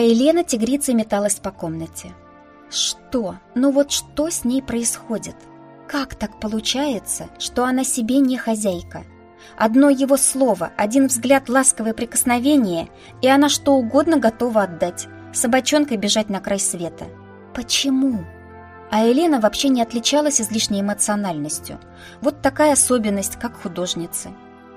А Елена тигрицей металась по комнате. Что? Ну вот что с ней происходит? Как так получается, что она себе не хозяйка? Одно его слово, один взгляд, ласковое прикосновение, и она что угодно готова отдать, собачонкой бежать на край света. Почему? А Елена вообще не отличалась излишней эмоциональностью. Вот такая особенность, как художницы.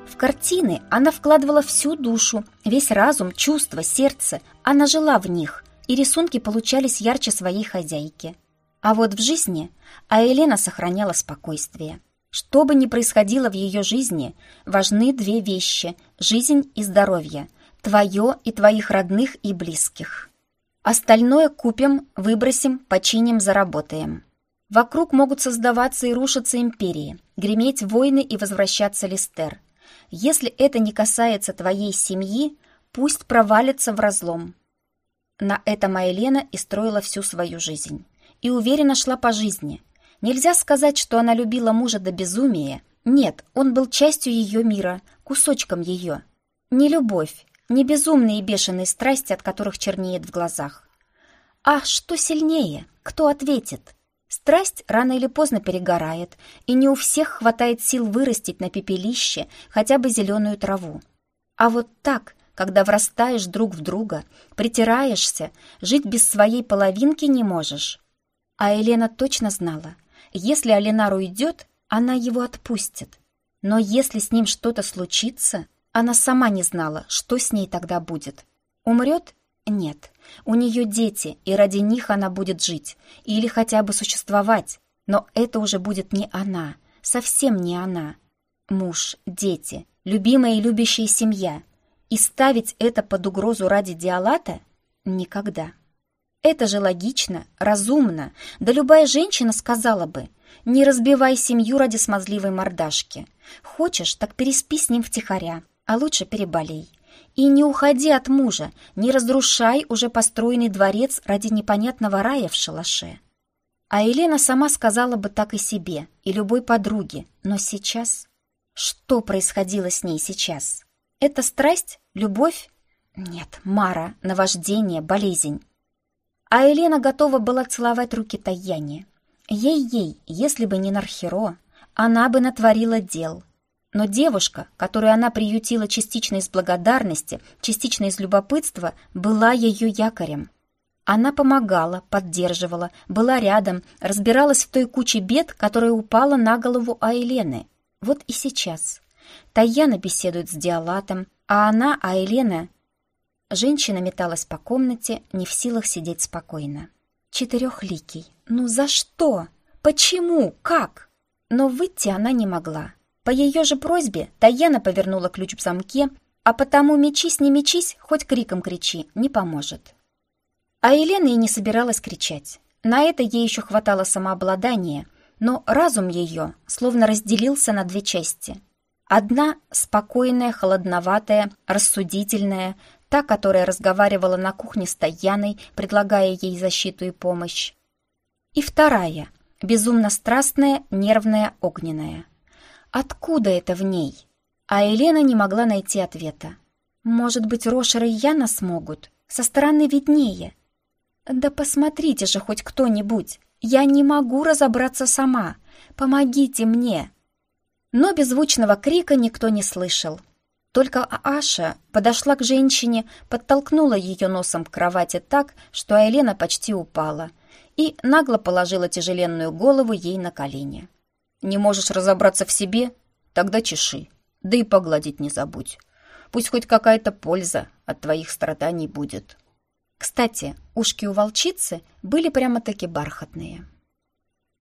В картины она вкладывала всю душу, весь разум, чувства, сердце. Она жила в них, и рисунки получались ярче своей хозяйки. А вот в жизни а Елена сохраняла спокойствие. Что бы ни происходило в ее жизни, важны две вещи – жизнь и здоровье, твое и твоих родных и близких. Остальное купим, выбросим, починим, заработаем. Вокруг могут создаваться и рушиться империи, греметь войны и возвращаться Листер. Если это не касается твоей семьи, пусть провалится в разлом. На это моя Лена и строила всю свою жизнь. И уверенно шла по жизни. Нельзя сказать, что она любила мужа до безумия. Нет, он был частью ее мира, кусочком ее. Не любовь, не безумные и бешеные страсти, от которых чернеет в глазах. А что сильнее? Кто ответит? Страсть рано или поздно перегорает, и не у всех хватает сил вырастить на пепелище хотя бы зеленую траву. А вот так, когда врастаешь друг в друга, притираешься, жить без своей половинки не можешь. А Елена точно знала, если Алинар уйдет, она его отпустит. Но если с ним что-то случится, она сама не знала, что с ней тогда будет. Умрет? Нет. У нее дети, и ради них она будет жить. Или хотя бы существовать. Но это уже будет не она. Совсем не она. Муж, дети, любимая и любящая семья. И ставить это под угрозу ради Диалата? Никогда. Это же логично, разумно. Да любая женщина сказала бы, не разбивай семью ради смазливой мордашки. Хочешь, так переспи с ним втихаря а лучше переболей. И не уходи от мужа, не разрушай уже построенный дворец ради непонятного рая в шалаше. А Елена сама сказала бы так и себе, и любой подруге, но сейчас... Что происходило с ней сейчас? Это страсть? Любовь? Нет, Мара, наваждение, болезнь. А Елена готова была целовать руки Таяне. Ей-ей, если бы не Нархеро, она бы натворила дел — но девушка, которую она приютила частично из благодарности, частично из любопытства, была ее якорем. Она помогала, поддерживала, была рядом, разбиралась в той куче бед, которая упала на голову Айлены. Вот и сейчас. Таяна беседует с Диалатом, а она, Айлена... Женщина металась по комнате, не в силах сидеть спокойно. Четырехликий. Ну за что? Почему? Как? Но выйти она не могла. По ее же просьбе Таяна повернула ключ в замке, а потому мечись, не мечись, хоть криком кричи, не поможет. А Елена и не собиралась кричать. На это ей еще хватало самообладания, но разум ее словно разделился на две части. Одна — спокойная, холодноватая, рассудительная, та, которая разговаривала на кухне с Таяной, предлагая ей защиту и помощь. И вторая — безумно страстная, нервная, огненная — Откуда это в ней? А Елена не могла найти ответа. Может быть, Рошер и Яна смогут? Со стороны виднее. Да посмотрите же хоть кто-нибудь. Я не могу разобраться сама. Помогите мне. Но беззвучного крика никто не слышал. Только Аша подошла к женщине, подтолкнула ее носом к кровати так, что Елена почти упала, и нагло положила тяжеленную голову ей на колени. Не можешь разобраться в себе? Тогда чеши. Да и погладить не забудь. Пусть хоть какая-то польза от твоих страданий будет. Кстати, ушки у волчицы были прямо-таки бархатные.